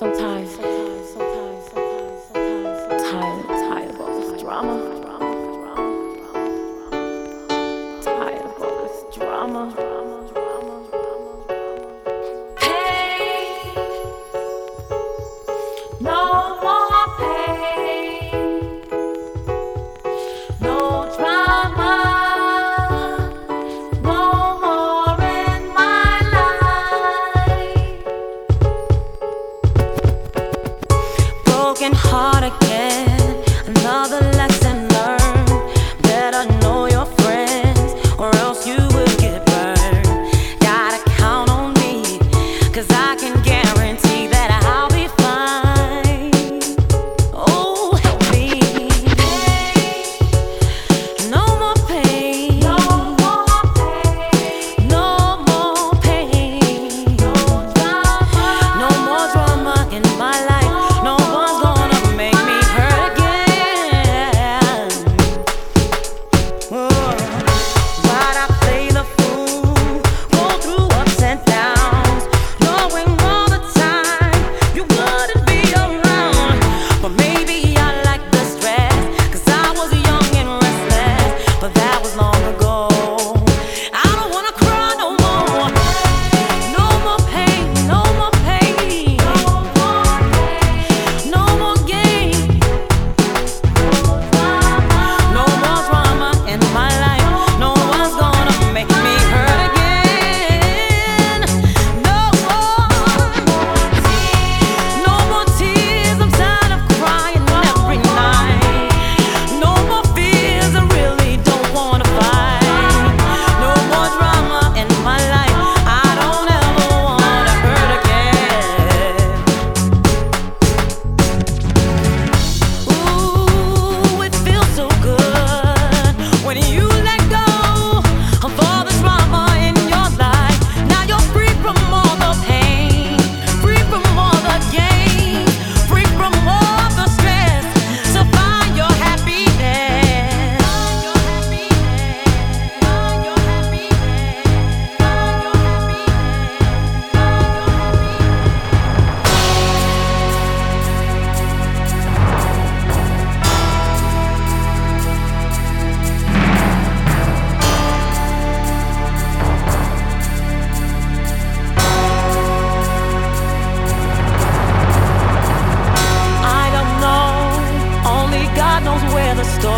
Sometimes, sometimes, tired, tired of all this drama, drama, drama, drama, drama, drama, drama, drama, drama, drama, drama, drama, hard again.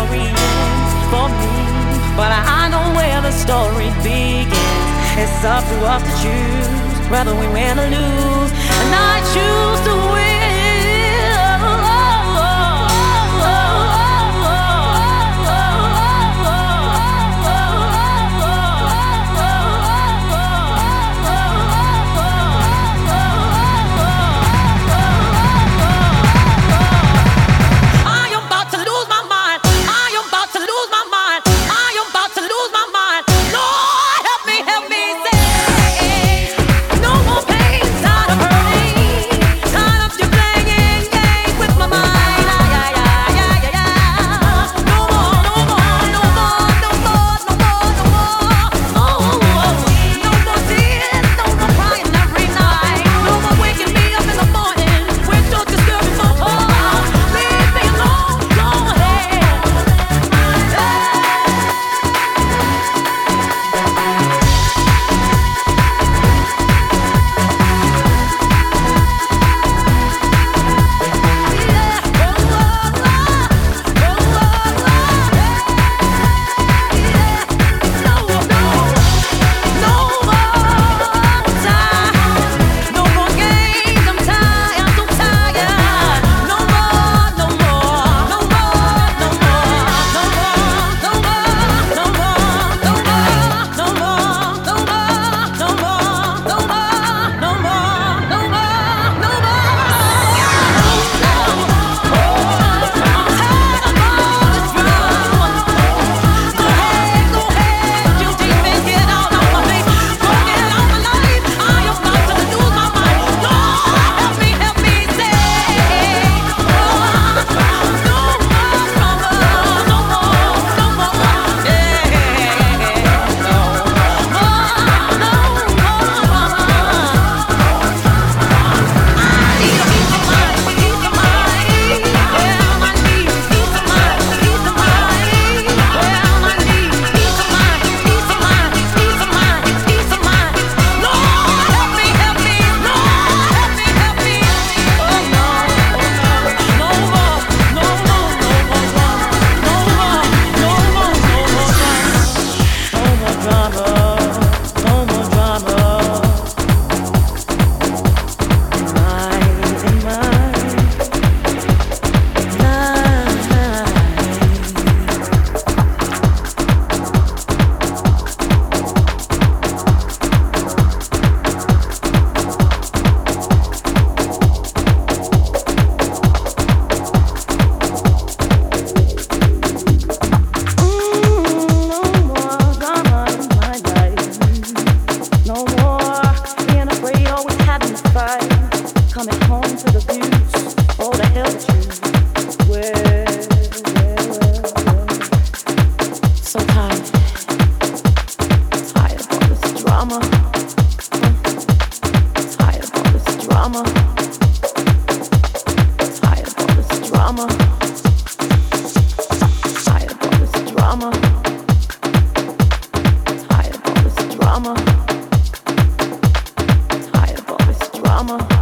story ends for me, but I know where the story begins. It's up to us to choose whether we win or lose, and I choose to win. Drama. Tired of all this drama.